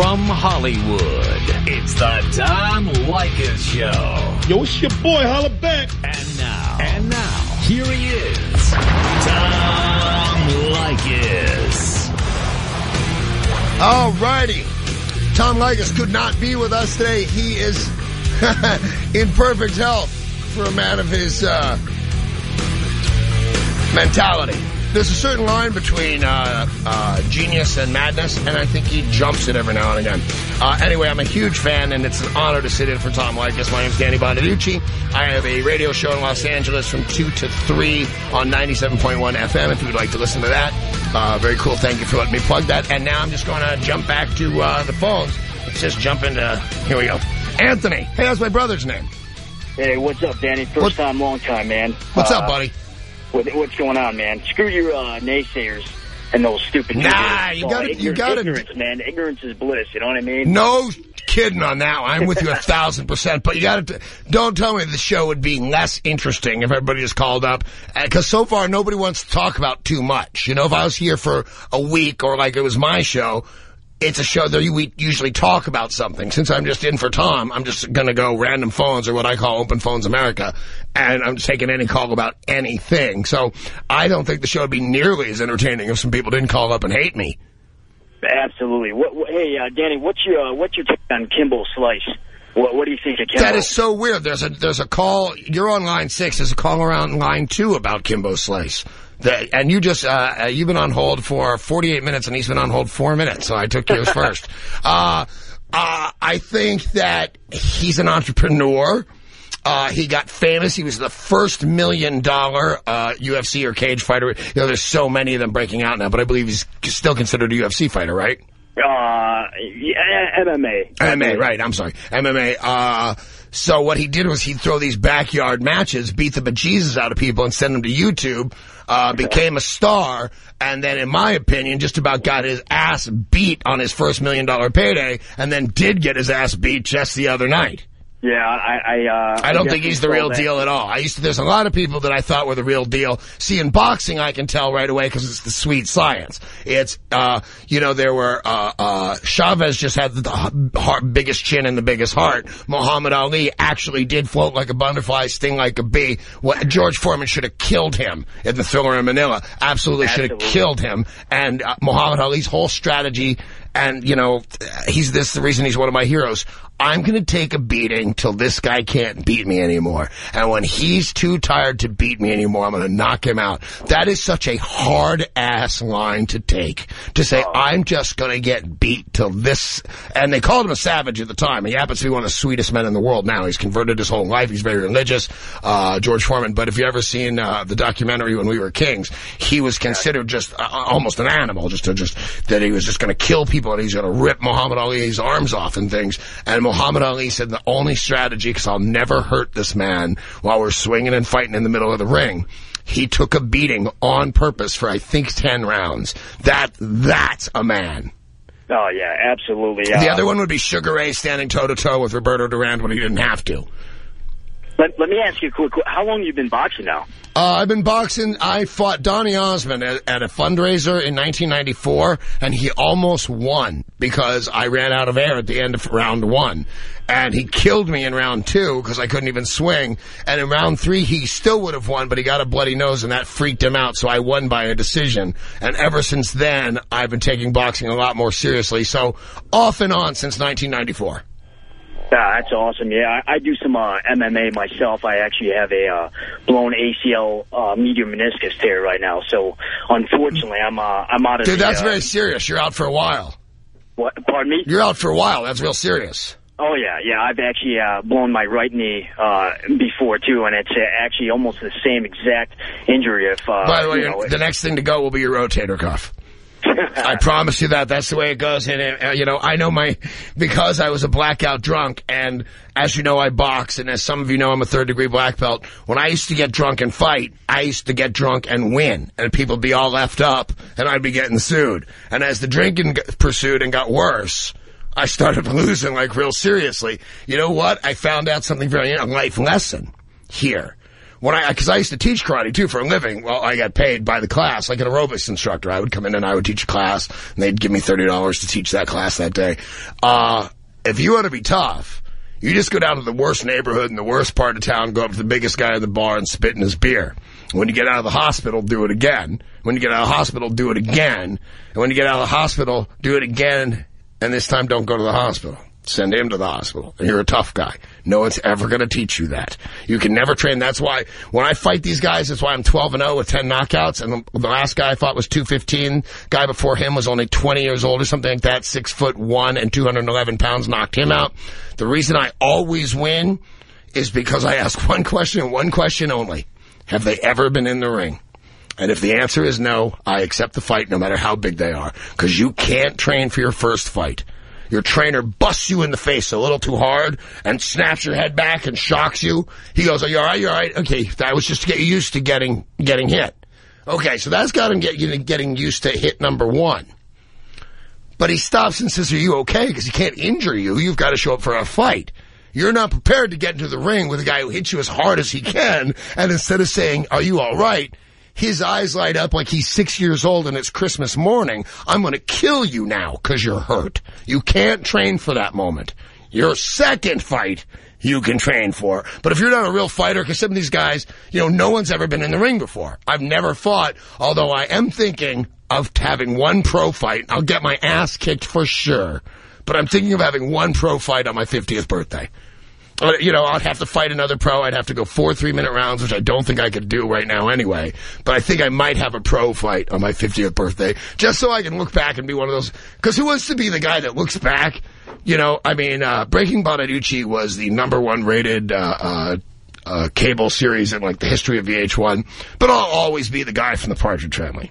From Hollywood, it's the Tom Leykis Show. Yo, it's your boy, holla back. And now, and now, here he is, Tom Leykis. All righty. Tom Leykis could not be with us today. He is in perfect health for a man of his uh, mentality. There's a certain line between uh, uh, genius and madness, and I think he jumps it every now and again. Uh, anyway, I'm a huge fan, and it's an honor to sit in for Tom Leykis. My name's Danny Bonaduce. I have a radio show in Los Angeles from 2 to 3 on 97.1 FM, if you would like to listen to that. Uh, very cool. Thank you for letting me plug that. And now I'm just going to jump back to uh, the phones. Let's just jump into... Here we go. Anthony. Hey, that's my brother's name. Hey, what's up, Danny? First What- time, long time, man. What's Uh, up, buddy? What, what's going on, man? Screw your uh, naysayers and those stupid. Nah, you Oh, gotta- you gotta- Ignorance, man. Ignorance is bliss. You know what I mean? No kidding on that. one. I'm with you a thousand percent. But you got to don't tell me the show would be less interesting if everybody just called up because so far nobody wants to talk about too much. You know, if I was here for a week or like it was my show. It's a show that we usually talk about something. Since I'm just in for Tom, I'm just going to go random phones or what I call Open Phones America, and I'm just taking any call about anything. So I don't think the show would be nearly as entertaining if some people didn't call up and hate me. Absolutely. What, what, hey, uh, Danny, what's your uh, what's your take on Kimbo Slice? What, what do you think of Kimbo? That is so weird. There's a there's a call. You're on line six. There's a call around line two about Kimbo Slice. The, and you just uh, uh, you've been on hold for 48 minutes, and he's been on hold four minutes. So I took yours first. Uh, uh, I think that he's an entrepreneur. Uh, he got famous. He was the first million dollar uh, UFC or cage fighter. You know, there's so many of them breaking out now, but I believe he's still considered a UFC fighter, right? Uh, yeah, MMA. MMA, right. I'm sorry. MMA. Uh, so what he did was he'd throw these backyard matches, beat the bejesus out of people and send them to YouTube, uh, became a star, and then in my opinion, just about got his ass beat on his first million dollar payday, and then did get his ass beat just the other night. Yeah, I I, uh, I don't think he's the real that. deal at all. I used to, there's a lot of people that I thought were the real deal. See, in boxing, I can tell right away because it's the sweet science. It's, uh, you know, there were, uh, uh, Chavez just had the heart, biggest chin and the biggest heart. Muhammad Ali actually did float like a butterfly, sting like a bee. What, George Foreman should have killed him in the Thrilla in Manila. Absolutely should have killed him. And uh, Muhammad Ali's whole strategy, and, you know, he's this, the reason he's one of my heroes. I'm going to take a beating till this guy can't beat me anymore. And when he's too tired to beat me anymore, I'm going to knock him out. That is such a hard ass line to take. To say, I'm just going to get beat till this. And they called him a savage at the time. He happens to be one of the sweetest men in the world now. He's converted his whole life. He's very religious, uh, George Foreman. But if you ever seen, uh, the documentary When We Were Kings, he was considered just uh, almost an animal, just to just, that he was just going to kill people and he's going to rip Muhammad Ali's arms off and things. And Muhammad Ali said the only strategy, because I'll never hurt this man while we're swinging and fighting in the middle of the ring. He took a beating on purpose for I think ten rounds. That that's a man. Oh yeah, absolutely. The Uh, other one would be Sugar Ray standing toe to toe with Roberto Duran when he didn't have to. Let, let me ask you a quick. How long you been boxing now? Uh, I've been boxing. I fought Donny Osmond at, at a fundraiser in 1994, and he almost won because I ran out of air at the end of round one. And he killed me in round two because I couldn't even swing. And in round three, he still would have won, but he got a bloody nose, and that freaked him out. So I won by a decision. And ever since then, I've been taking boxing a lot more seriously. So off and on since 1994. Yeah, that's awesome. Yeah, I, I do some uh, MMA myself. I actually have a uh, blown ACL uh, medial meniscus tear right now. So unfortunately, I'm uh, I'm out of. Dude, the, that's uh, very serious. You're out for a while. What? Pardon me? You're out for a while. That's real serious. Oh yeah, yeah. I've actually uh, blown my right knee uh, before too, and it's uh, actually almost the same exact injury. If uh, By the way, you know, the next thing to go will be your rotator cuff. I promise you that. That's the way it goes. And, uh, you know, I know my, because I was a blackout drunk, and as you know, I box, and as some of you know, I'm a third degree black belt. When I used to get drunk and fight, I used to get drunk and win, and people would be all left up, and I'd be getting sued. And as the drinking pursued and got worse, I started losing, like, real seriously. You know what? I found out something very, a life lesson here when I, because I used to teach karate too for a living. Well, I got paid by the class, like an aerobics instructor. I would come in and I would teach a class, and they'd give me thirty dollars to teach that class that day. Uh, if you want to be tough, you just go down to the worst neighborhood in the worst part of town, go up to the biggest guy in the bar and spit in his beer. When you get out of the hospital, do it again. When you get out of the hospital, do it again. And when you get out of the hospital, do it again. And this time, don't go to the hospital. Send him to the hospital. You're a tough guy. No one's ever going to teach you that. You can never train. That's why when I fight these guys, that's why I'm 12 and 0 with 10 knockouts. And the, last guy I fought was 215. Guy before him was only 20 years old or something like that. Six foot one and 211 pounds knocked him out. The reason I always win is because I ask one question, one question only. Have they ever been in the ring? And if the answer is no, I accept the fight no matter how big they are. Because you can't train for your first fight. Your trainer busts you in the face a little too hard and snaps your head back and shocks you. He goes, are you all right? You all right? Okay, that was just to get you used to getting getting hit. Okay, so that's got him get, you getting used to hit number one. But he stops and says, are you okay? Because he can't injure you. You've got to show up for a fight. You're not prepared to get into the ring with a guy who hits you as hard as he can, and instead of saying, are you all right, his eyes light up like he's six years old and it's Christmas morning. I'm going to kill you now because you're hurt. You can't train for that moment. Your second fight, you can train for. But if you're not a real fighter, because some of these guys, you know, no one's ever been in the ring before. I've never fought, although I am thinking of having one pro fight. I'll get my ass kicked for sure. But I'm thinking of having one pro fight on my 50th birthday. Uh, You know, I'd have to fight another pro. I'd have to go four three-minute rounds, which I don't think I could do right now anyway. But I think I might have a pro fight on my 50th birthday, just so I can look back and be one of those. Because who wants to be the guy that looks back? You know, I mean, uh, Breaking Bonaduce was the number one rated uh, uh, uh, cable series in, like, the history of VH1. But I'll always be the guy from the Partridge Family.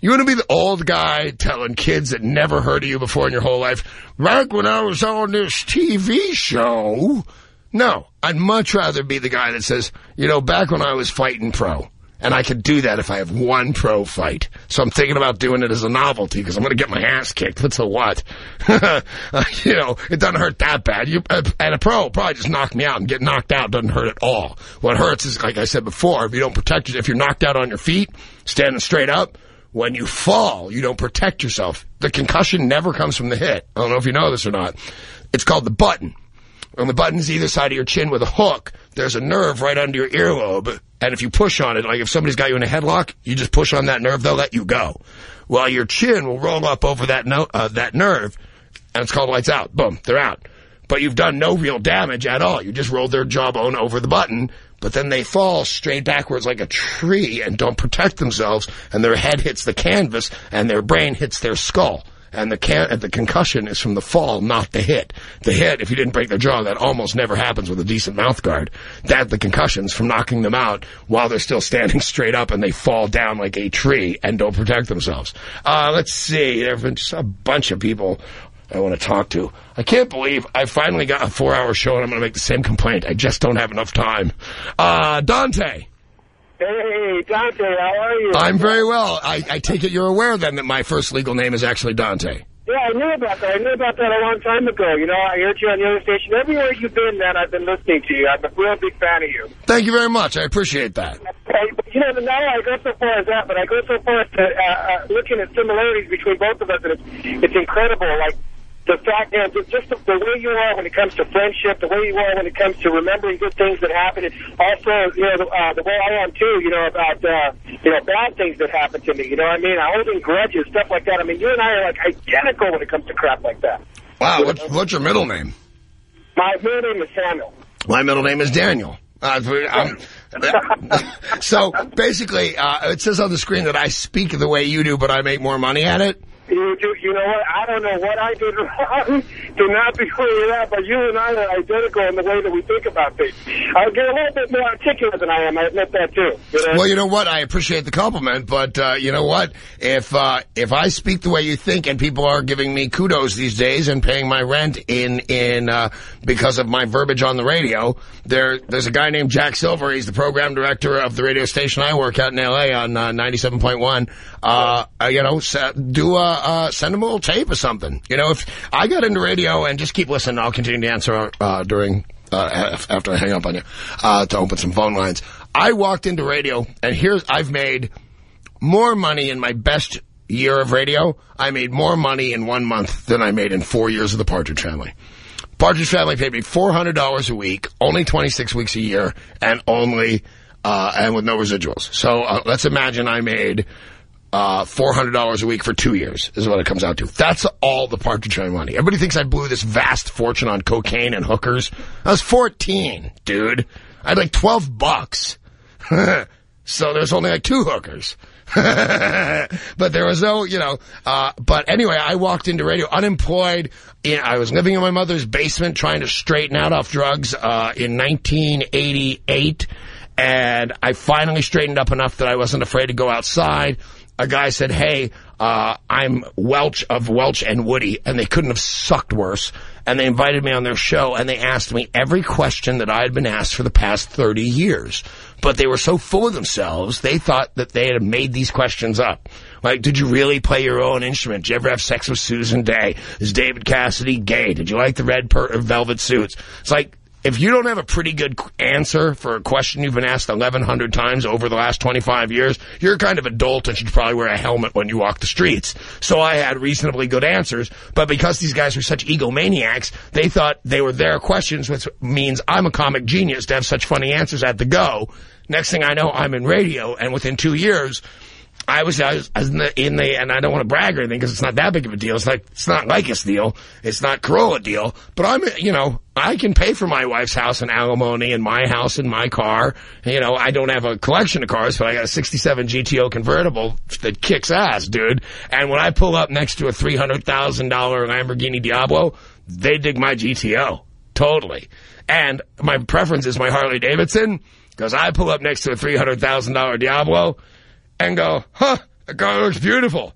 You want to be the old guy telling kids that never heard of you before in your whole life, back when I was on this TV show. No, I'd much rather be the guy that says, you know, back when I was fighting pro. And I could do that if I have one pro fight. So I'm thinking about doing it as a novelty because I'm going to get my ass kicked. What's a what? You know, it doesn't hurt that bad. You, uh, and a pro probably just knock me out and get knocked out doesn't hurt at all. What hurts is, like I said before, if you don't protect it, if you're knocked out on your feet, standing straight up, when you fall, you don't protect yourself. The concussion never comes from the hit. I don't know if you know this or not. It's called the button. On the button's either side of your chin with a hook, there's a nerve right under your earlobe. And if you push on it, like if somebody's got you in a headlock, you just push on that nerve, they'll let you go. Well, your chin will roll up over that, no, uh, that nerve, and it's called lights out. Boom, they're out. But you've done no real damage at all. You just rolled their jawbone over the button, but then they fall straight backwards like a tree and don't protect themselves, and their head hits the canvas, and their brain hits their skull. And the can the concussion is from the fall, not the hit. The hit, if you didn't break their jaw, that almost never happens with a decent mouth guard. That the concussion's from knocking them out while they're still standing straight up and they fall down like a tree and don't protect themselves. Uh, let's see. There have been just a bunch of people I want to talk to. I can't believe I finally got a four-hour show and I'm going to make the same complaint. I just don't have enough time. Uh, Dante. Hey, Dante, how are you? I'm very well. I, I take it you're aware then that my first legal name is actually Dante. Yeah, I knew about that. I knew about that a long time ago. You know, I heard you on the other station. Everywhere you've been, man, I've been listening to you. I'm a real big fan of you. Thank you very much. I appreciate that. But, you know, now I go so far as that, but I go so far as to uh, uh, looking at similarities between both of us, and it's, it's incredible. Like, the fact, you know, just the, the way you are when it comes to friendship, the way you are when it comes to remembering good things that happen, and also, you know, the, uh, the way I am too, you know, about, uh, you know, bad things that happen to me, you know what I mean? I holding grudges, stuff like that. I mean, you and I are like identical when it comes to crap like that. Wow, what's, what's your middle name? My middle name is Samuel. My middle name is Daniel. Uh, so basically, uh, it says on the screen that I speak the way you do, but I make more money at it. You, do, you know what? I don't know what I did wrong to not be where you're but you and I are identical in the way that we think about things. I'll get a little bit more articulate than I am. I admit that, too. You know? Well, you know what? I appreciate the compliment, but uh, you know what? If uh, if I speak the way you think, and people are giving me kudos these days and paying my rent in in uh, because of my verbiage on the radio, there there's a guy named Jack Silver. He's the program director of the radio station I work at in L.A. on uh, 97.1. Uh, uh, you know, do a uh, send him a little tape or something. You know, if I got into radio and just keep listening, I'll continue to answer uh, during uh, after I hang up on you uh, to open some phone lines. I walked into radio, and here's, I've made more money in my best year of radio. I made more money in one month than I made in four years of the Partridge Family. Partridge Family paid me $400 a week, only 26 weeks a year, and only, uh, and with no residuals. So uh, let's imagine I made uh, $400 a week for two years is what it comes out to. That's all the Family money. Everybody thinks I blew this vast fortune on cocaine and hookers. I was 14, dude. I had like 12 bucks. so there's only like two hookers. but there was no, you know, uh, but anyway, I walked into radio unemployed. I was living in my mother's basement trying to straighten out off drugs uh, in 1988. And I finally straightened up enough that I wasn't afraid to go outside. A guy said, hey, uh, I'm Welch of Welch and Woody, and they couldn't have sucked worse. And they invited me on their show, and they asked me every question that I had been asked for the past 30 years. But they were so full of themselves, they thought that they had made these questions up. Like, did you really play your own instrument? Did you ever have sex with Susan Dey? Is David Cassidy gay? Did you like the red velvet suits? It's like, if you don't have a pretty good answer for a question you've been asked 1,100 times over the last 25 years, you're kind of adult and should probably wear a helmet when you walk the streets. So I had reasonably good answers, but because these guys were such egomaniacs, they thought they were their questions, which means I'm a comic genius to have such funny answers at the go. Next thing I know, I'm in radio, and within two years, I was, I was in, the, in the, and I don't want to brag or anything because it's not that big of a deal. It's like, it's not Leykis deal. It's not Carolla deal. But I'm, you know, I can pay for my wife's house and alimony and my house and my car. You know, I don't have a collection of cars, but I got a 67 GTO convertible that kicks ass, dude. And when I pull up next to a $300,000 Lamborghini Diablo, they dig my GTO. Totally. And my preference is my Harley Davidson because I pull up next to a $300,000 Diablo and go, huh, the car looks beautiful.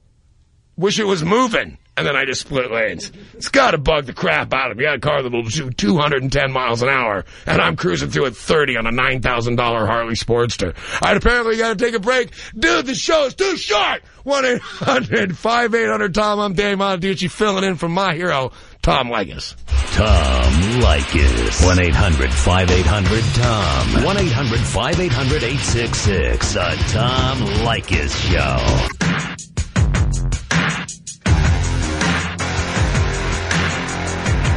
Wish it was moving. And then I just split lanes. It's got to bug the crap out of me. I got a car that will do 210 miles an hour, and I'm cruising through at 30 on a $9,000 Harley Sportster. I'd apparently got to take a break. Dude, the show is too short. 1-800-5800-TOM. I'm Dave Bonaduce filling in for my hero, Tom Leykis. Tom Leykis. 1-800-5800-TOM. 1-800-5800-866. The Tom Leykis Show.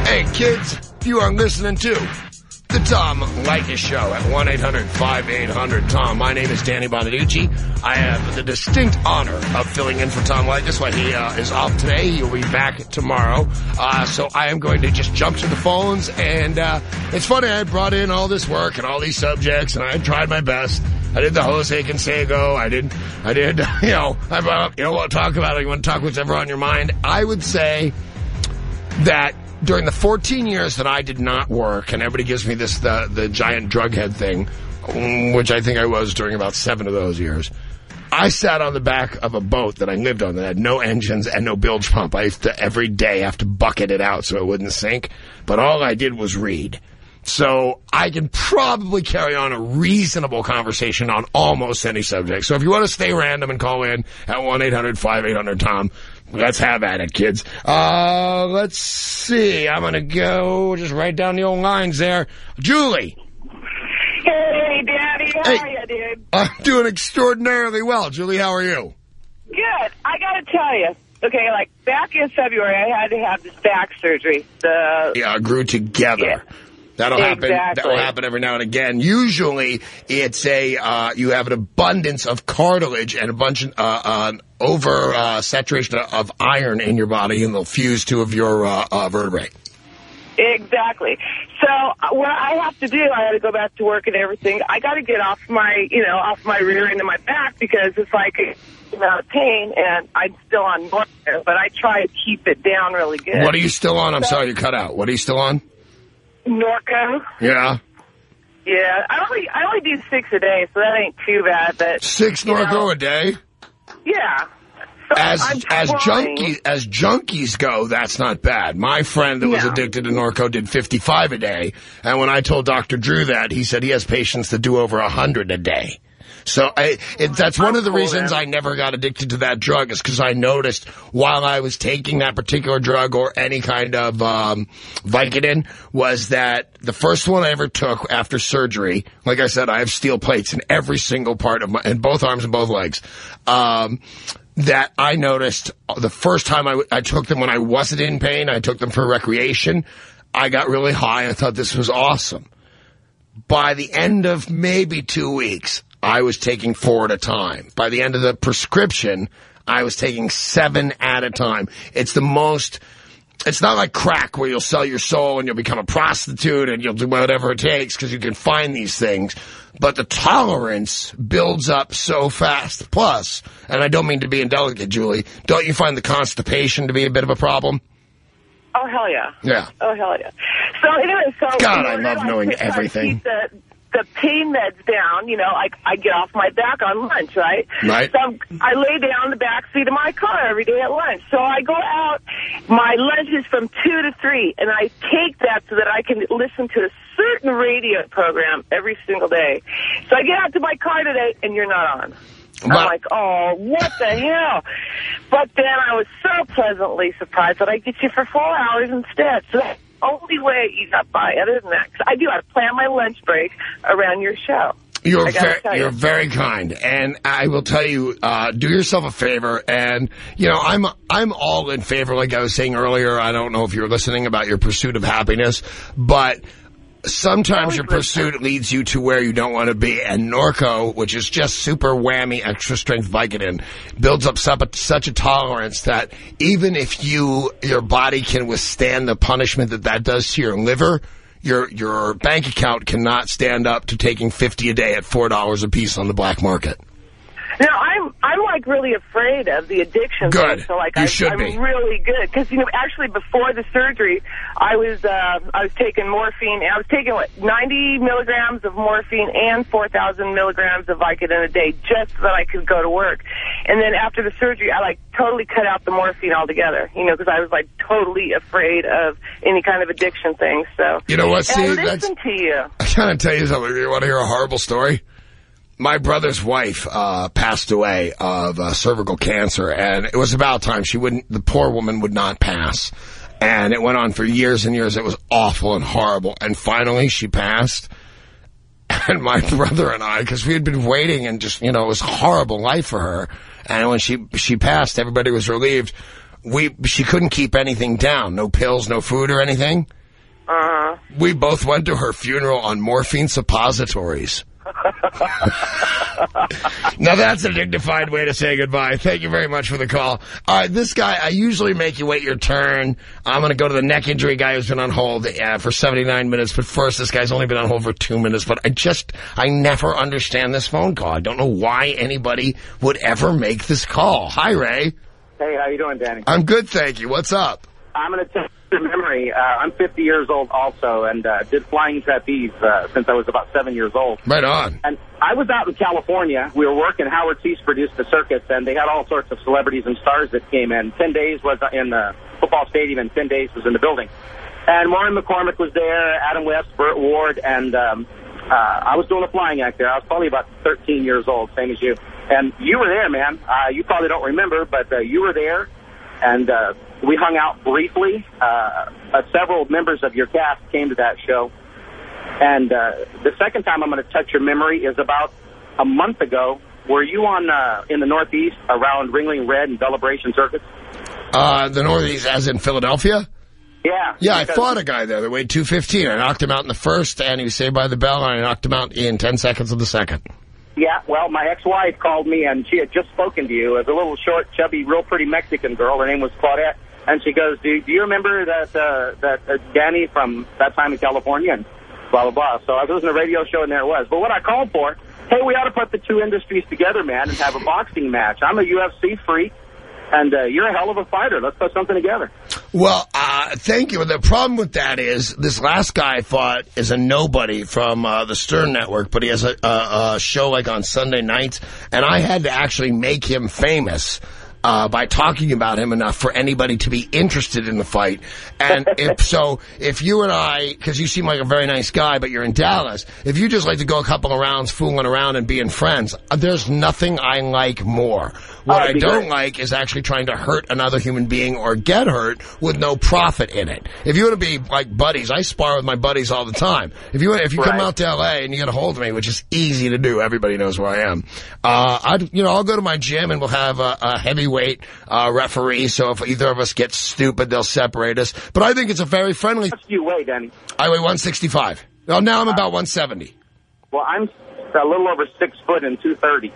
Hey, kids, you are listening to the Tom Leykis Show at 1-800-5800-TOM. My name is Danny Bonaduce. I have the distinct honor of filling in for Tom Leykis when he uh, is off today. He'll be back tomorrow. Uh, so I am going to just jump to the phones. And uh, it's funny, I brought in all this work and all these subjects, and I tried my best. I did the Jose Canseco. I did, I did, you know, I brought up, you know what, talk about it. You want to talk whatever on your mind. I would say that during the 14 years that I did not work, and everybody gives me this, the, the giant drug head thing, mm, which I think I was during about seven of those years, I sat on the back of a boat that I lived on that had no engines and no bilge pump. I used to every day have to bucket it out so it wouldn't sink. But all I did was read. So I can probably carry on a reasonable conversation on almost any subject. So if you want to stay random and call in at 1-800-5800-TOM, let's have at it, kids. Uh, let's see. I'm going to go just write down the old lines there. Julie. Hey, Daddy. How Hey. are you, dude? I'm doing extraordinarily well. Julie, how are you? Good. I got to tell you. Okay, like back in February, I had to have this back surgery. The Yeah, grew together. Yeah. That'll happen. Exactly. That'll happen every now and again. Usually, it's a uh, you have an abundance of cartilage and a bunch of uh, uh, over uh, saturation of iron in your body, and they'll fuse two of your uh, uh, vertebrae. Exactly. So what I have to do, I had to go back to work and everything. I got to get off my, you know, off my rear end of my back because it's like a amount of pain, and I'm still on but I try to keep it down really good. What are you still on? I'm sorry, you cut out. What are you still on? Norco? Yeah, Yeah, I only I only do six a day, so that ain't too bad. But six Norco know, a day. Yeah. So As I'm as trying. junkies as junkies go, that's not bad. My friend that was No. addicted to Norco did 55 a day, and when I told Dr. Drew that, he said he has patients that do over 100 a day. So I, it, that's one of the reasons I never got addicted to that drug is because I noticed while I was taking that particular drug or any kind of um, Vicodin was that the first one I ever took after surgery, like I said, I have steel plates in every single part of my, in both arms and both legs. Um, that I noticed the first time I, I took them when I wasn't in pain, I took them for recreation. I got really high. I thought this was awesome. By the end of maybe two weeks, I was taking four at a time. By the end of the prescription, I was taking seven at a time. It's the most, it's not like crack where you'll sell your soul and you'll become a prostitute and you'll do whatever it takes because you can find these things. But the tolerance builds up so fast. Plus, and I don't mean to be indelicate, Julie, don't you find the constipation to be a bit of a problem? Oh, hell yeah. Yeah. Oh, hell yeah. So anyway, so... God, I love knowing everything. The, pain meds down, you know, like I get off my back on lunch, right? Right. So I'm, I lay down in the back seat of my car every day at lunch. So I go out, my lunch is from 2 to 3, and I take that so that I can listen to a certain radio program every single day. So I get out to my car today, and you're not on. I'm like, oh, what the hell? But then I was so pleasantly surprised that I get you for four hours instead. So only way you got by. Other than that, I do. I plan my lunch break around your show. You're very, you. you're very kind, and I will tell you, uh, do yourself a favor, and you know, I'm I'm all in favor. Like I was saying earlier, I don't know if you're listening about your pursuit of happiness, but sometimes your pursuit leads you to where you don't want to be. And Norco, which is just super whammy extra strength Vicodin, builds up such a, such a tolerance that even if you your body can withstand the punishment that that does to your liver. Your your bank account cannot stand up to taking fifty a day at four dollars a piece on the black market. Now I'm I'm like really afraid of the addiction. Good. Thing, so like You I, should I'm be. really good because you know actually before the surgery I was uh, I was taking morphine. I was taking what 90 milligrams of morphine and 4,000 milligrams of Vicodin a day just so that I could go to work. And then after the surgery, I like totally cut out the morphine altogether. You know because I was like totally afraid of any kind of addiction thing. So You know what, And I see, that's- listen to you. I gotta tell you something. You want to hear a horrible story? My brother's wife uh, passed away of uh, cervical cancer, and it was about time. She wouldn't. The poor woman would not pass, and it went on for years and years. It was awful and horrible, and finally she passed. And my brother and I, because we had been waiting, and just you know, it was a horrible life for her. And when she she passed, everybody was relieved. We she couldn't keep anything down. No pills, no food, or anything. Uh, -huh. We both went to her funeral on morphine suppositories. now that's a dignified way to say goodbye. Thank you very much for the call. All right, this guy, I usually make you wait your turn. I'm going to go to the neck injury guy who's been on hold uh, for 79 minutes. But first, this guy's only been on hold for two minutes. But I just, I never understand this phone call. I don't know why anybody would ever make this call. Hi, Ray. Hey, how you doing, Danny? I'm good, thank you. What's up? I'm going to test memory. Uh, I'm 50 years old also, and uh, did flying trapeze uh, since I was about seven years old. Right on. And I was out in California. We were working. Howard Cease produced the circuits, and they had all sorts of celebrities and stars that came in. Ten days was in the football stadium, and ten days was in the building. And Warren McCormick was there, Adam West, Burt Ward, and um, uh, I was doing a flying act there. I was probably about 13 years old, same as you. And you were there, man. Uh, you probably don't remember, but uh, you were there, and uh, we hung out briefly. Uh, uh, several members of your cast came to that show. And uh, the second time I'm going to touch your memory is about a month ago. Were you on uh, in the Northeast around Ringling Red and Celebration Circuits? Uh, the Northeast, as in Philadelphia? Yeah. Yeah, I fought a guy there that weighed 215. I knocked him out in the first, and he was saved by the bell, and I knocked him out in 10 seconds of the second. Yeah, well, my ex-wife called me, and she had just spoken to you as a little short, chubby, real pretty Mexican girl. Her name was Claudette. And she goes, do, do you remember that uh, that uh, Danny from that time in California? And blah, blah, blah. So I was listening to a radio show, and there it was. But what I called for, hey, we ought to put the two industries together, man, and have a boxing match. I'm a UFC freak, and uh, you're a hell of a fighter. Let's put something together. Well, uh, thank you. The problem with that is this last guy I fought is a nobody from uh, the Stern Network, but he has a, a, a show like on Sunday nights, and I had to actually make him famous uh, by talking about him enough for anybody to be interested in the fight. And if so, if you and I, because you seem like a very nice guy, but you're in Dallas, if you just like to go a couple of rounds fooling around and being friends, uh, there's nothing I like more. What I don't great. like is actually trying to hurt another human being or get hurt with no profit in it. If you want to be like buddies, I spar with my buddies all the time. If you if you come out to L.A. and you get a hold of me, which is easy to do, everybody knows where I am. Uh, I you know I'll go to my gym and we'll have a, a heavyweight uh, referee. So if either of us gets stupid, they'll separate us. But I think it's a very friendly. How much do you weigh, Danny? I weigh 165. Well, now I'm about 170. Well, I'm a little over six foot and 230.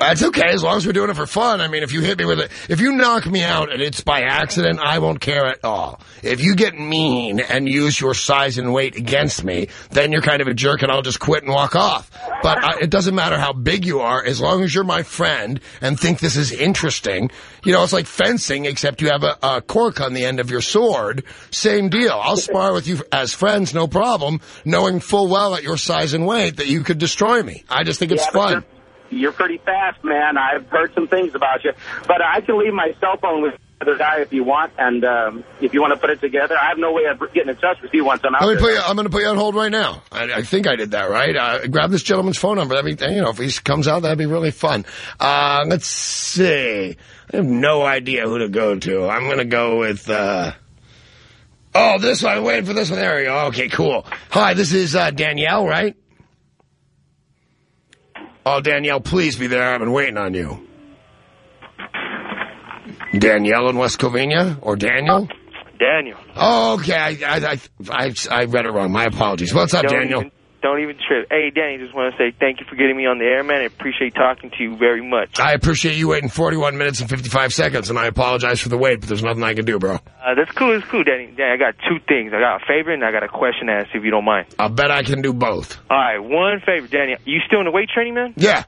That's okay as long as we're doing it for fun. I mean, if you hit me with it, if you knock me out and it's by accident, I won't care at all. If you get mean and use your size and weight against me, then you're kind of a jerk and I'll just quit and walk off. But I, it doesn't matter how big you are, as long as you're my friend and think this is interesting. You know, it's like fencing, except you have a, a cork on the end of your sword. Same deal. I'll spar with you as friends, no problem, knowing full well at your size and weight that you could destroy me. I just think it's Yeah, fun. You're, pretty fast, man. I've heard some things about you. But I can leave my cell phone with the other guy if you want, and um, if you want to put it together. I have no way of getting in touch with you once I'm out Let me put you, I'm going to put you on hold right now. I, I think I did that right. Uh, grab this gentleman's phone number. That'd be, you know, if he comes out, that'd be really fun. Uh, let's see. I have no idea who to go to. I'm going to go with. Uh, oh, this one. I'm waiting for this one. There we go. Okay, cool. Hi, this is uh, Danielle, right? Oh, Danielle, please be there. I've been waiting on you. Danielle in West Covina or Daniel? Daniel. Oh, okay. I, I, I, I, read it wrong. My apologies. What's up, don't Daniel? Don't even trip. Hey, Danny, just want to say thank you for getting me on the air, man. I appreciate talking to you very much. I appreciate you waiting 41 minutes and 55 seconds, and I apologize for the wait, but there's nothing I can do, bro. Uh, that's cool. That's cool, Danny. Danny, I got two things. I got a favor and I got a question to ask if you don't mind. I'll bet I can do both. All right, one favor, Danny. You still in the weight training, man? Yeah.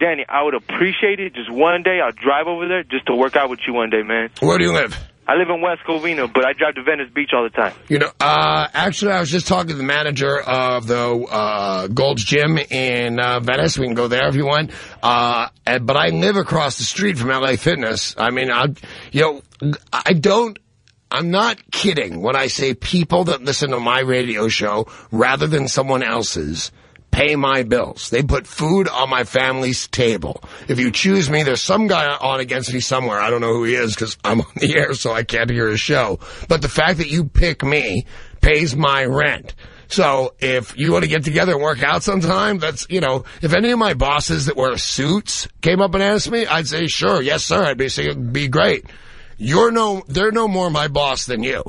Danny, I would appreciate it. Just one day, I'll drive over there just to work out with you one day, man. Where do you live? I live in West Covina, but I drive to Venice Beach all the time. You know, uh, actually, I was just talking to the manager of the uh, Gold's Gym in uh, Venice. We can go there if you want. Uh, and, but I live across the street from LA Fitness. I mean, I, you know, I don't. I'm not kidding when I say people that listen to my radio show rather than someone else's pay my bills. They put food on my family's table. If you choose me, there's some guy on against me somewhere. I don't know who he is because I'm on the air, so I can't hear his show. But the fact that you pick me pays my rent. So if you want to get together and work out sometime, that's, you know, if any of my bosses that wear suits came up and asked me, I'd say, sure, yes, sir. I'd be, be great. You're no, they're no more my boss than you.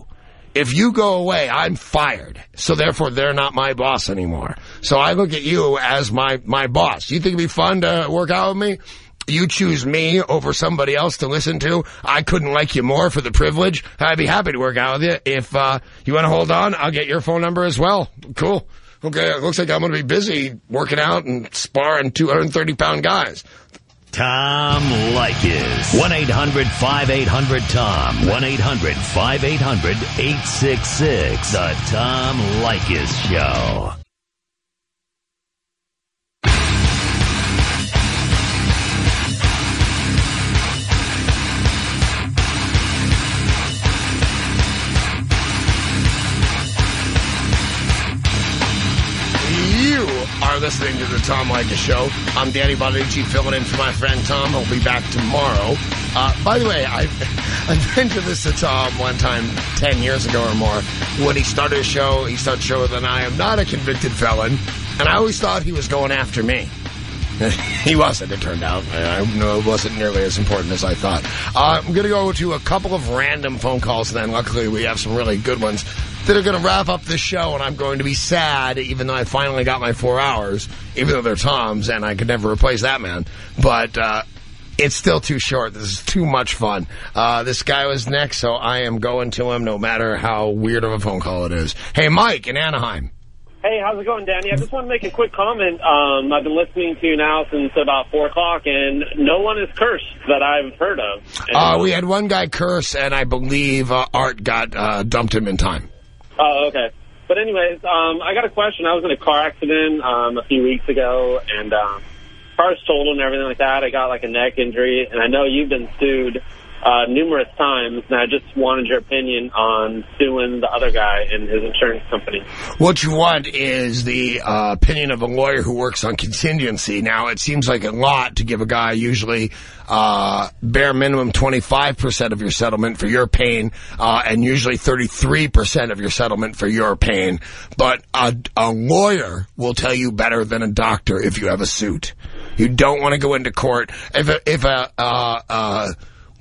If you go away, I'm fired. So therefore, they're not my boss anymore. So I look at you as my, my boss. You think it'd be fun to work out with me? You choose me over somebody else to listen to. I couldn't like you more for the privilege. I'd be happy to work out with you. If, uh, you want to hold on, I'll get your phone number as well. Cool. Okay. It looks like I'm going to be busy working out and sparring 230 pound guys. Tom Leykis. 1-800-5800-TOM. 1-800-5800-866. The Tom Leykis Show. You are listening to the Tom Leykis Show. I'm Danny Bonaduce filling in for my friend Tom. He'll be back tomorrow. Uh, by the way, I I mentioned this to Tom one time 10 years ago or more. When he started a show, he started a show with, and I am not a convicted felon. And I always thought he was going after me. he wasn't, it turned out. I know it wasn't nearly as important as I thought. Uh, I'm going to go to a couple of random phone calls, then luckily we have some really good ones that are going to wrap up this show, and I'm going to be sad, even though I finally got my four hours, even though they're Tom's, and I could never replace that man. But uh, it's still too short. This is too much fun. Uh, this guy was next, so I am going to him no matter how weird of a phone call it is. Hey, Mike in Anaheim. Hey, how's it going, Danny? I just want to make a quick comment. Um, I've been listening to you now since about 4 o'clock, and no one is cursed that I've heard of. And, Uh, we had one guy curse, and I believe uh, Art got uh, dumped him in time. Oh, okay. But anyways, um, I got a question. I was in a car accident um, a few weeks ago, and um, car's totaled and everything like that. I got like a neck injury, and I know you've been sued uh, numerous times, and I just wanted your opinion on suing the other guy and his insurance company. What you want is the uh, opinion of a lawyer who works on contingency. Now, it seems like a lot to give a guy usually uh, bare minimum 25% of your settlement for your pain uh, and usually 33% of your settlement for your pain. But a, a lawyer will tell you better than a doctor if you have a suit. You don't want to go into court. If a, if a uh, uh,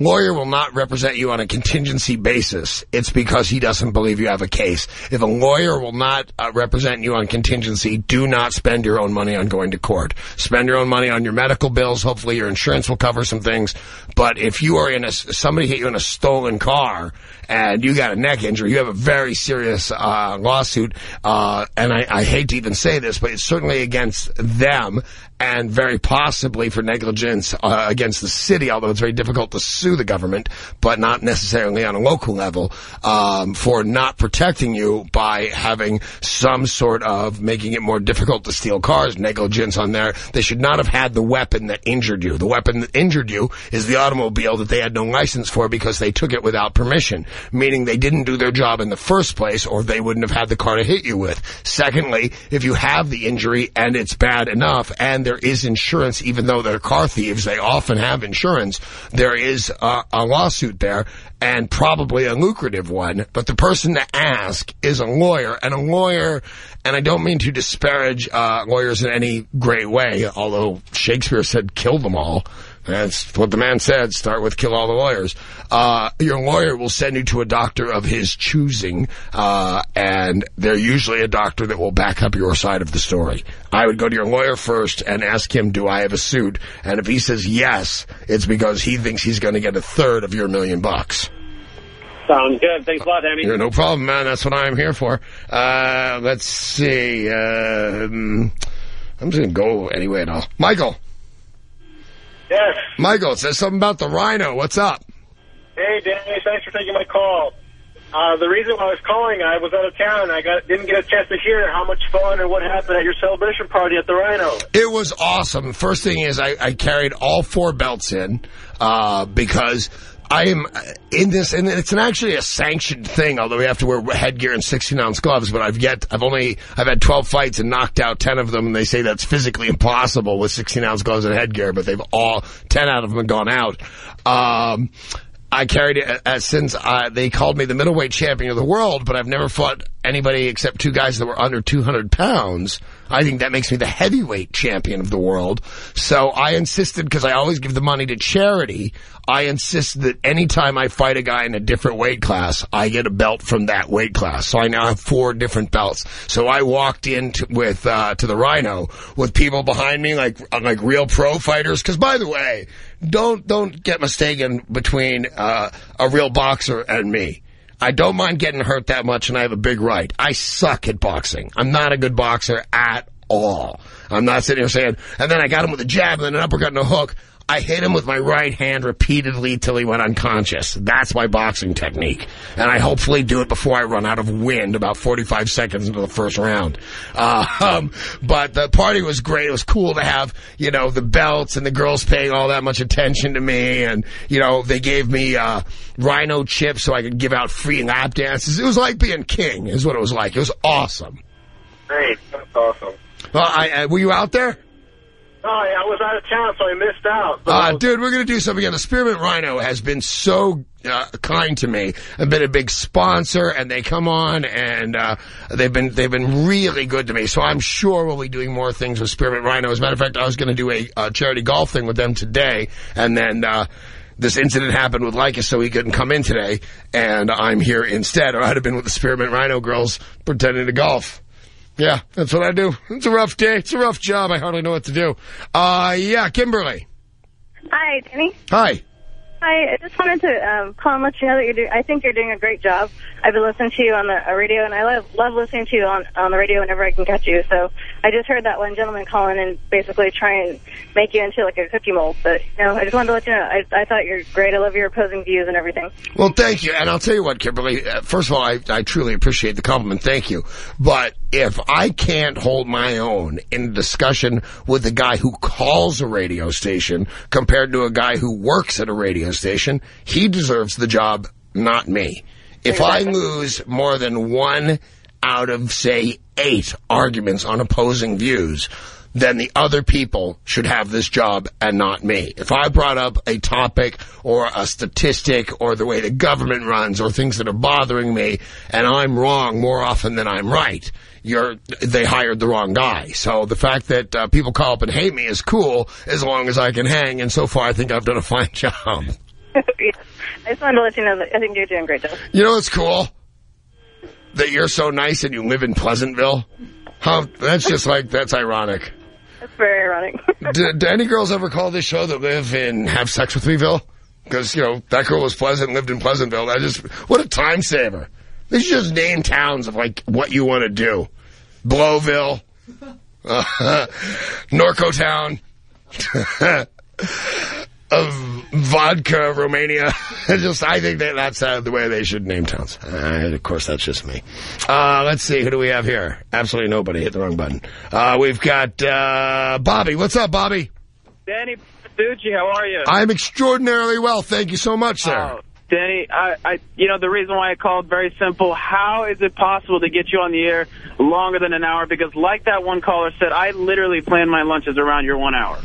lawyer will not represent you on a contingency basis, it's because he doesn't believe you have a case. If a lawyer will not uh, represent you on contingency, do not spend your own money on going to court. Spend your own money on your medical bills. Hopefully your insurance will cover some things. But if you are in a, somebody hit you in a stolen car and you got a neck injury, you have a very serious uh, lawsuit. Uh, and I, I hate to even say this, but it's certainly against them and very possibly for negligence uh, against the city, although it's very difficult to sue the government, but not necessarily on a local level, um, for not protecting you by having some sort of making it more difficult to steal cars, negligence on there. They should not have had the weapon that injured you. The weapon that injured you is the automobile that they had no license for because they took it without permission, meaning they didn't do their job in the first place or they wouldn't have had the car to hit you with. Secondly, if you have the injury and it's bad enough and there is insurance, even though they're car thieves, they often have insurance. There is a, a lawsuit there and probably a lucrative one, but the person to ask is a lawyer and a lawyer, and I don't mean to disparage uh, lawyers in any great way, although Shakespeare said kill them all. That's what the man said. Start with kill all the lawyers. Uh, your lawyer will send you to a doctor of his choosing, uh, and they're usually a doctor that will back up your side of the story. I would go to your lawyer first and ask him, do I have a suit? And if he says yes, it's because he thinks he's going to get a third of your million bucks. Sounds good. Thanks a lot, Hammy. Yeah, no problem, man. That's what I'm here for. Uh, let's see. Um, I'm just going to go anyway at all. Michael. Yes. Michael, says something about the rhino. What's up? Hey, Danny. Thanks for taking my call. Uh, the reason why I was calling, I was out of town. and I got didn't get a chance to hear how much fun and what happened at your celebration party at the Rhino. It was awesome. First thing is I, I carried all four belts in uh, because I am in this, and it's an actually a sanctioned thing, although we have to wear headgear and 16-ounce gloves, but I've yet, I've only, I've had 12 fights and knocked out 10 of them, and they say that's physically impossible with 16-ounce gloves and headgear, but they've all, 10 out of them have gone out. Um, I carried it uh, since they called me the middleweight champion of the world, but I've never fought anybody except two guys that were under 200 pounds. I think that makes me the heavyweight champion of the world. So I insisted, because I always give the money to charity, I insist that anytime I fight a guy in a different weight class, I get a belt from that weight class. So I now have four different belts. So I walked in to, with uh, to the Rhino with people behind me, like like real pro fighters. Because by the way, don't don't get mistaken between uh, a real boxer and me. I don't mind getting hurt that much, and I have a big right. I suck at boxing. I'm not a good boxer at all. I'm not sitting here saying, and then I got him with a jab and then an uppercut and a hook. I hit him with my right hand repeatedly till he went unconscious. That's my boxing technique. And I hopefully do it before I run out of wind about 45 seconds into the first round. Uh, um, but the party was great. It was cool to have, you know, the belts and the girls paying all that much attention to me. And, you know, they gave me uh, rhino chips so I could give out free lap dances. It was like being king is what it was like. It was awesome. Great. That's awesome. Well, I, I, were you out there? Oh, I was out of town, so I missed out. So Uh, dude, we're going to do something again. The Spearmint Rhino has been so uh, kind to me. I've been a big sponsor, and they come on, and uh, they've been they've been really good to me. So I'm sure we'll be doing more things with Spearmint Rhino. As a matter of fact, I was going to do a, uh charity golf thing with them today, and then uh, this incident happened with Leykis, so he couldn't come in today, and I'm here instead. Or I'd have been with the Spearmint Rhino girls pretending to golf. Yeah, that's what I do. It's a rough day. It's a rough job. I hardly know what to do. Uh, yeah, Kimberly. Hi, Danny. Hi. Hi, I just wanted to um, call and let you know that you're doing, I think you're doing a great job. I've been listening to you on the uh, radio, and I love, love listening to you on, on the radio whenever I can catch you. So I just heard that one gentleman calling and basically try and make you into like a cookie mold. But, you know, I just wanted to let you know, I, I thought you're great. I love your opposing views and everything. Well, thank you. And I'll tell you what, Kimberly, uh, first of all, I, I truly appreciate the compliment. Thank you. But if I can't hold my own in discussion with a guy who calls a radio station compared to a guy who works at a radio station, he deserves the job, not me. If I lose more than one out of, say, eight arguments on opposing views, then the other people should have this job and not me. If I brought up a topic or a statistic or the way the government runs or things that are bothering me and I'm wrong more often than I'm right, you're they hired the wrong guy. So the fact that uh, people call up and hate me is cool as long as I can hang. And so far, I think I've done a fine job. yeah. I just wanted to let you know that I think you're doing a great job. You know what's cool? That you're so nice and you live in Pleasantville. Huh? That's just like, that's ironic. That's very ironic. do, do any girls ever call this show that live in Have Sex With Meville? Because, you know, that girl was pleasant, lived in Pleasantville. I just, what a time saver. They should just name towns of, like, what you want to do. Blowville. Uh, Norco Town. of vodka, Romania. just, I think that that's uh, the way they should name towns. Uh, of course, that's just me. Uh, let's see, who do we have here? Absolutely nobody. Hit the wrong button. Uh, we've got uh, Bobby. What's up, Bobby? Danny Ducci, how are you? I'm extraordinarily well. Thank you so much, sir. Oh, Danny, I, I, you know, the reason why I called, very simple. How is it possible to get you on the air longer than an hour? Because like that one caller said, I literally plan my lunches around your one hour.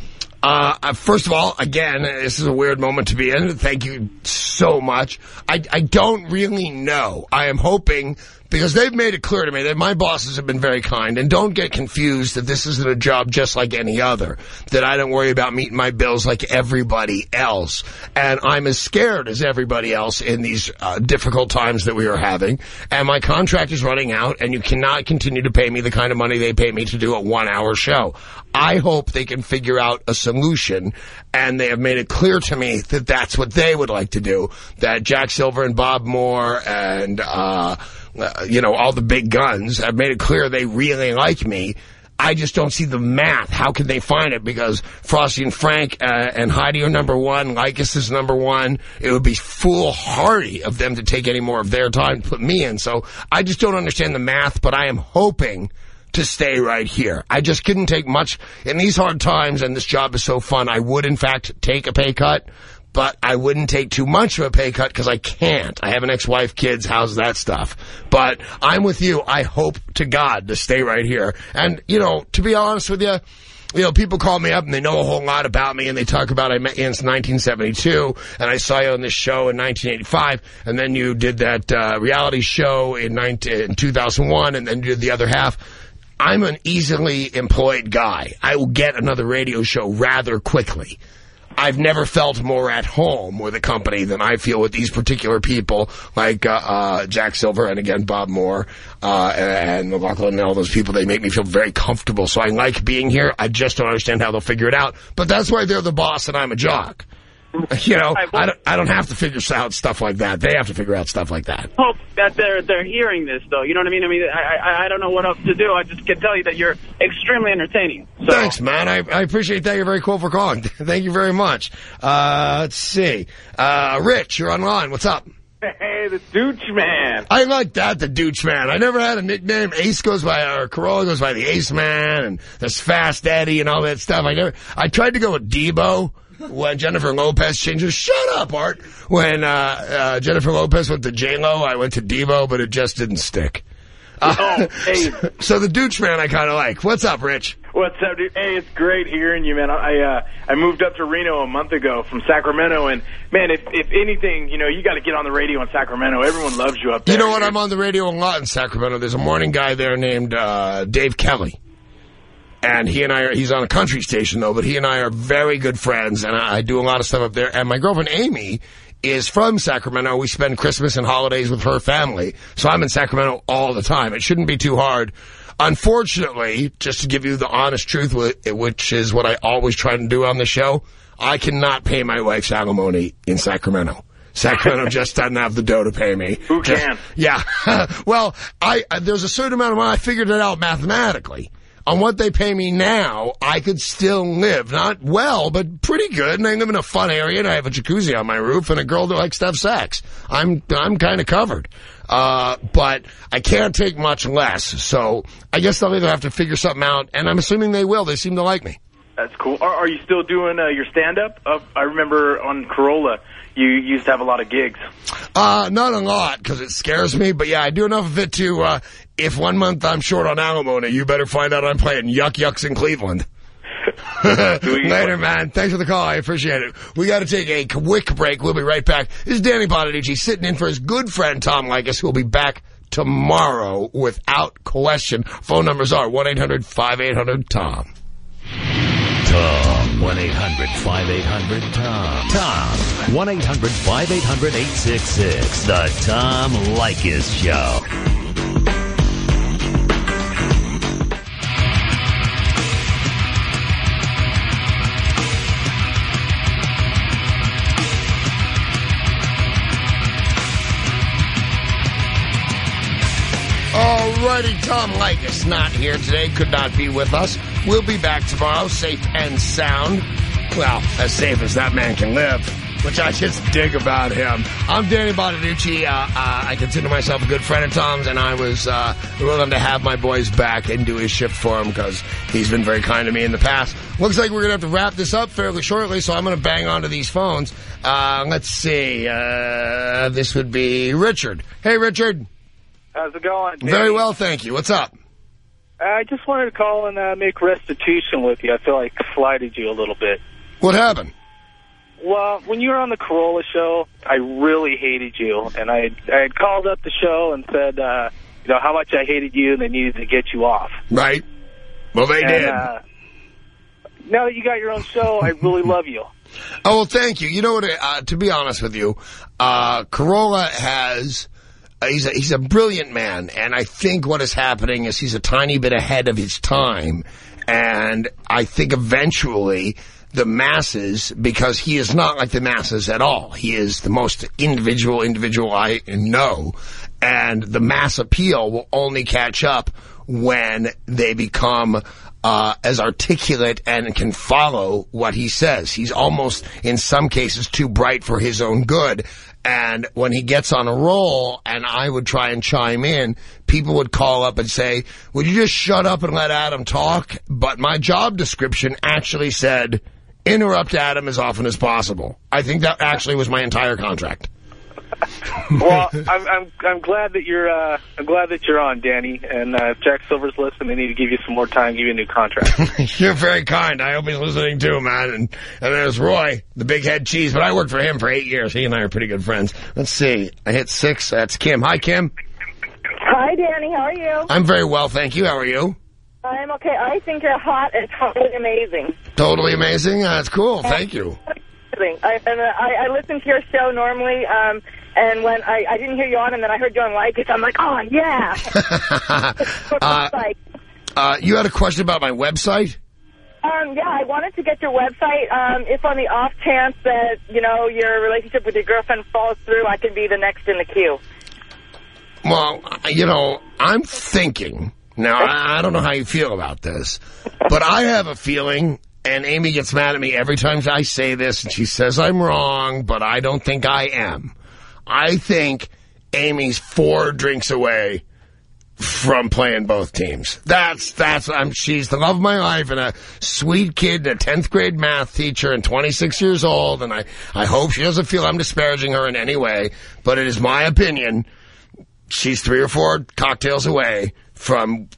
Uh, first of all, again, this is a weird moment to be in. Thank you so much. I, I don't really know. I am hoping because they've made it clear to me that my bosses have been very kind. And don't get confused that this isn't a job just like any other, that I don't worry about meeting my bills like everybody else. And I'm as scared as everybody else in these uh, difficult times that we are having. And my contract is running out, and you cannot continue to pay me the kind of money they pay me to do a one-hour show. I hope they can figure out a solution, and they have made it clear to me that that's what they would like to do, that Jack Silver and Bob Moore and... Uh, uh, you know, all the big guns have made it clear they really like me. I just don't see the math. How can they find it? Because Frosty and Frank uh, and Heidi are number one. Leykis is number one. It would be foolhardy of them to take any more of their time to put me in. So I just don't understand the math, but I am hoping to stay right here. I just couldn't take much in these hard times, and this job is so fun. I would, in fact, take a pay cut, but I wouldn't take too much of a pay cut because I can't. I have an ex-wife, kids, how's that stuff? But I'm with you. I hope to God to stay right here. And, you know, to be honest with you, you know, people call me up and they know a whole lot about me and they talk about I met you in 1972 and I saw you on this show in 1985 and then you did that uh, reality show in, 19, in 2001 and then you did the other half. I'm an easily employed guy. I will get another radio show rather quickly. I've never felt more at home with a company than I feel with these particular people, like uh, uh, Jack Silver and, again, Bob Moore uh, and McLaughlin and all those people. They make me feel very comfortable, so I like being here. I just don't understand how they'll figure it out. But that's why they're the boss and I'm a jock. You know, I don't, I don't have to figure out stuff like that. They have to figure out stuff like that. Hope that they're they're hearing this, though. You know what I mean? I mean, I I, I don't know what else to do. I just can tell you that you're extremely entertaining. So. Thanks, man. I, I appreciate that. You're very cool for calling. Thank you very much. Uh, let's see. Uh, Rich, you're online. What's up? Hey, the Dooch Man. I like that, the Dooch Man. I never had a nickname. Ace goes by, or Carolla goes by the Ace Man, and there's Fast Eddie and all that stuff. I never, I tried to go with Debo when Jennifer Lopez changes. Shut up, Art. When uh, uh, Jennifer Lopez went to J-Lo, I went to Devo, but it just didn't stick. Uh, oh, hey. so the Dooch man I kind of like. What's up, Rich? What's up, dude? Hey, it's great hearing you, man. I uh, I moved up to Reno a month ago from Sacramento, and man, if if anything, you know, you got to get on the radio in Sacramento. Everyone loves you up there. You know what? I'm on the radio a lot in Sacramento. There's a morning guy there named uh, Dave Kelly. And he and I are, he's on a country station, though, but he and I are very good friends, and I, I do a lot of stuff up there. And my girlfriend, Amy, is from Sacramento. We spend Christmas and holidays with her family. So I'm in Sacramento all the time. It shouldn't be too hard. Unfortunately, just to give you the honest truth, which is what I always try to do on the show, I cannot pay my wife's alimony in Sacramento. Sacramento just doesn't have the dough to pay me. Who just, can? Yeah. well, I there's a certain amount of money. I figured it out mathematically. On what they pay me now, I could still live. Not well, but pretty good. And I live in a fun area, and I have a jacuzzi on my roof, and a girl that likes to have sex. I'm, I'm kind of covered. Uh, but I can't take much less. So I guess they'll either have to figure something out, and I'm assuming they will. They seem to like me. That's cool. Are, are you still doing uh, your stand-up? Uh, I remember on Carolla, you used to have a lot of gigs. Uh, not a lot, because it scares me. But yeah, I do enough of it to, uh, if one month I'm short on alimony, you better find out I'm playing Yuck Yucks in Cleveland. Later, man. Thanks for the call. I appreciate it. We got to take a quick break. We'll be right back. This is Danny Bonaduce sitting in for his good friend Tom Leykis, who will be back tomorrow without question. Phone numbers are 1-800-5800-TOM. Tom. 1-800-5800-TOM. Tom. 1-800-5800-866. The Tom Leykis Show. Alrighty, Tom Leykis not here today, could not be with us. We'll be back tomorrow, safe and sound. Well, as safe as that man can live, which I just dig about him. I'm Danny Bonaduce. Uh, uh, I consider myself a good friend of Tom's, and I was uh, willing to have my boys back and do his shift for him because he's been very kind to me in the past. Looks like we're going to have to wrap this up fairly shortly, so I'm going to bang onto these phones. Uh, let's see. Uh, this would be Richard. Hey, Richard. How's it going? Very well, thank you. What's up? I just wanted to call and uh, make restitution with you. I feel like slighted you a little bit. What happened? Well, when you were on the Carolla show, I really hated you. And I, I had called up the show and said, uh, you know, how much I hated you and they needed to get you off. Right. Well, they and, did. Uh, now that you got your own show, I really love you. Oh, well, thank you. You know what, uh, to be honest with you, uh, Carolla has... Uh, he's a, he's a brilliant man, and I think what is happening is he's a tiny bit ahead of his time, and I think eventually the masses, because he is not like the masses at all. He is the most individual individual I know, and the mass appeal will only catch up when they become uh, as articulate and can follow what he says. He's almost, in some cases, too bright for his own good. And when he gets on a roll and I would try and chime in, people would call up and say, would you just shut up and let Adam talk? But my job description actually said, interrupt Adam as often as possible. I think that actually was my entire contract. well, I'm, I'm I'm glad that you're uh, I'm glad that you're on, Danny. And uh, if Jack Silver's listening, they need to give you some more time, give you a new contract. You're very kind. I hope he's listening too, man. And and there's Roy, the big head cheese. But I worked for him for eight years. He and I are pretty good friends. Let's see. I hit six. That's Kim. Hi, Kim. Hi, Danny. How are you? I'm very well, thank you. How are you? I'm okay. I think you're hot and totally amazing. Totally amazing. That's cool. Thank you. I, and, uh, I, I listen to your show normally, um, and when I, I didn't hear you on, and then I heard you on Leykis, I'm like, oh, yeah. uh, uh, you had a question about my website? Um, yeah, I wanted to get your website. Um, if on the off chance that, you know, your relationship with your girlfriend falls through, I can be the next in the queue. Well, you know, I'm thinking... Now, I, I don't know how you feel about this, but I have a feeling, and Amy gets mad at me every time I say this, and she says I'm wrong, but I don't think I am. I think Amy's four drinks away from playing both teams. That's, that's, I'm, she's the love of my life and a sweet kid and a 10th grade math teacher and 26 years old. And I, I hope she doesn't feel I'm disparaging her in any way, but it is my opinion. She's three or four cocktails away from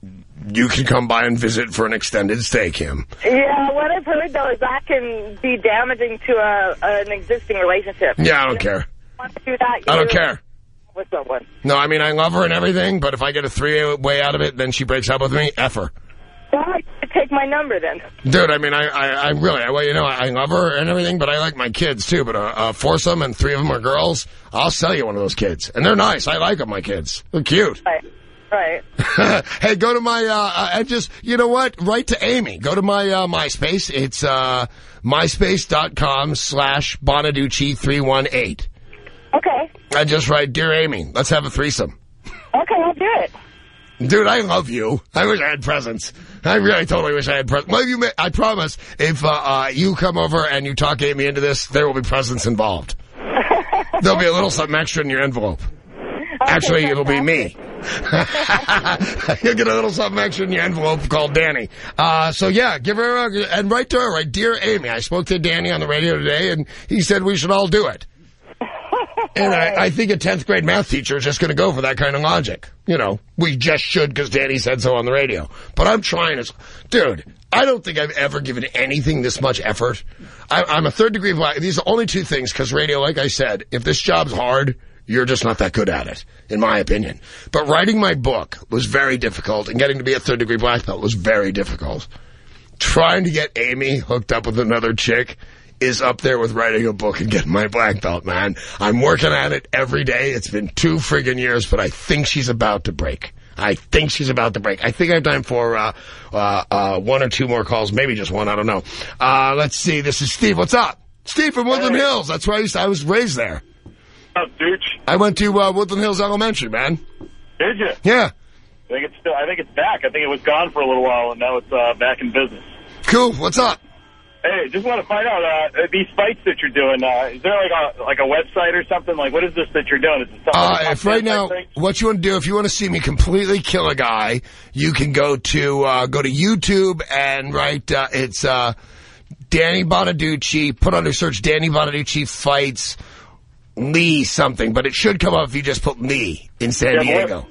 you can come by and visit for an extended stay, Kim. Yeah, what I've heard, though, is that can be damaging to a, an existing relationship. Yeah, I don't care. Want to do that, I don't care. With someone. No, I mean, I love her and everything, but if I get a three-way out of it, then she breaks up with me, F her. Why take my number, then? Dude, I mean, I, I, I really, I, well, you know, I love her and everything, but I like my kids, too. But a, a foursome and three of them are girls, I'll sell you one of those kids. And they're nice. I like them, my kids. They're cute. Right. Right. hey, go to my, uh, I just, you know what? Write to Amy. Go to my, uh, MySpace. It's, uh, myspace.com slash Bonaduce318. Okay. I just write, Dear Amy, let's have a threesome. Okay, I'll do it. Dude, I love you. I wish I had presents. I really totally wish I had presents. Well, you may, I promise, if uh, uh, you come over and you talk Amy into this, there will be presents involved. There'll be a little something extra in your envelope. Actually, it'll be me. You'll get a little something extra in your envelope called Danny. Uh, so yeah, give her a, and write to her, right, dear Amy. I spoke to Danny on the radio today, and he said we should all do it. And I, I think a 10th grade math teacher is just going to go for that kind of logic. You know, we just should because Danny said so on the radio. But I'm trying to... Dude, I don't think I've ever given anything this much effort. I, I'm a third degree black. These are only two things because radio, like I said, if this job's hard, you're just not that good at it, in my opinion. But writing my book was very difficult, and getting to be a third degree black belt was very difficult. Trying to get Amy hooked up with another chick is up there with writing a book and getting my black belt, man. I'm working at it every day. It's been two friggin' years, but I think she's about to break. I think she's about to break. I think I have time for uh, uh, uh, one or two more calls, maybe just one. I don't know. Uh, let's see. This is Steve. What's up? Steve from Woodland Hey. Hills. That's where I, used to, I was raised there. up, Dooch? I went to uh, Woodland Hills Elementary, man. Did you? Yeah. I think it's still. I think it's back. I think it was gone for a little while, and now it's uh, back in business. Cool. What's up? Hey, just want to find out uh, these fights that you're doing. Uh, is there like a like a website or something? Like, what is this that you're doing? Is it something Uh, if right now, what you want to do, if you want to see me completely kill a guy, you can go to uh, go to YouTube and write. Uh, it's uh, Danny Bonaduce. Put under search Danny Bonaduce fights Lee something, but it should come up if you just put Lee in San Yeah, but what- Diego.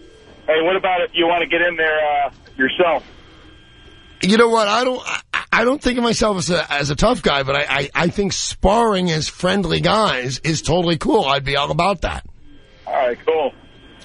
Hey, what about if you want to get in there uh, yourself? You know what? I don't. I, don't think of myself as a as a tough guy, but I, I I think sparring as friendly guys is totally cool. I'd be all about that. All right, cool.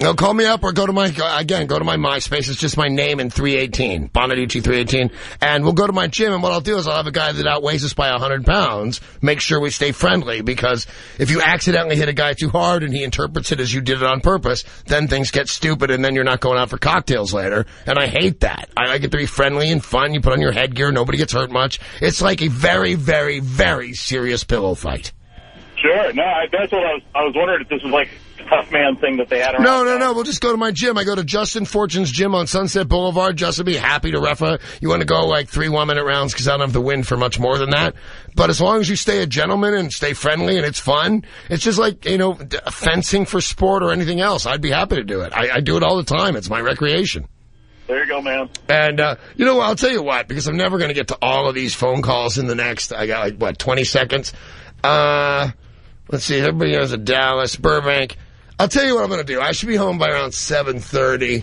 No, call me up or go to my, again, go to my MySpace. It's just my name and 318, Bonaduce 318. And we'll go to my gym, and what I'll do is I'll have a guy that outweighs us by 100 pounds, make sure we stay friendly, because if you accidentally hit a guy too hard and he interprets it as you did it on purpose, then things get stupid, and then you're not going out for cocktails later. And I hate that. I like it to be friendly and fun. You put on your headgear, nobody gets hurt much. It's like a very, very, very serious pillow fight. Sure. No, I, that's what I was. I was wondering if this was like tough man thing that they had around. No, no, no. We'll just go to my gym. I go to Justin Fortune's gym on Sunset Boulevard. Justin be happy to refa. You want to go like three one-minute rounds because I don't have the wind for much more than that. But as long as you stay a gentleman and stay friendly and it's fun, it's just like, you know, fencing for sport or anything else. I'd be happy to do it. I, I do it all the time. It's my recreation. There you go, man. And, uh, you know? I'll tell you what, because I'm never going to get to all of these phone calls in the next, I got like, what, 20 seconds? Uh, let's see. Everybody knows a Dallas, Burbank. I'll tell you what I'm going to do. I should be home by around 7.30.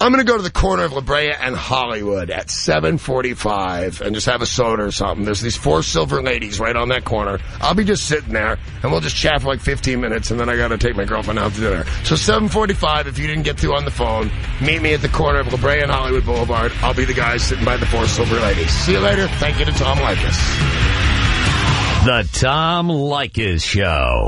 I'm going to go to the corner of La Brea and Hollywood at 7.45 and just have a soda or something. There's these four silver ladies right on that corner. I'll be just sitting there, and we'll just chat for like 15 minutes, and then I got to take my girlfriend out to dinner. So 7.45, if you didn't get through on the phone, meet me at the corner of La Brea and Hollywood Boulevard. I'll be the guy sitting by the four silver ladies. See you later. Thank you to Tom Leykis. The Tom Leykis Show.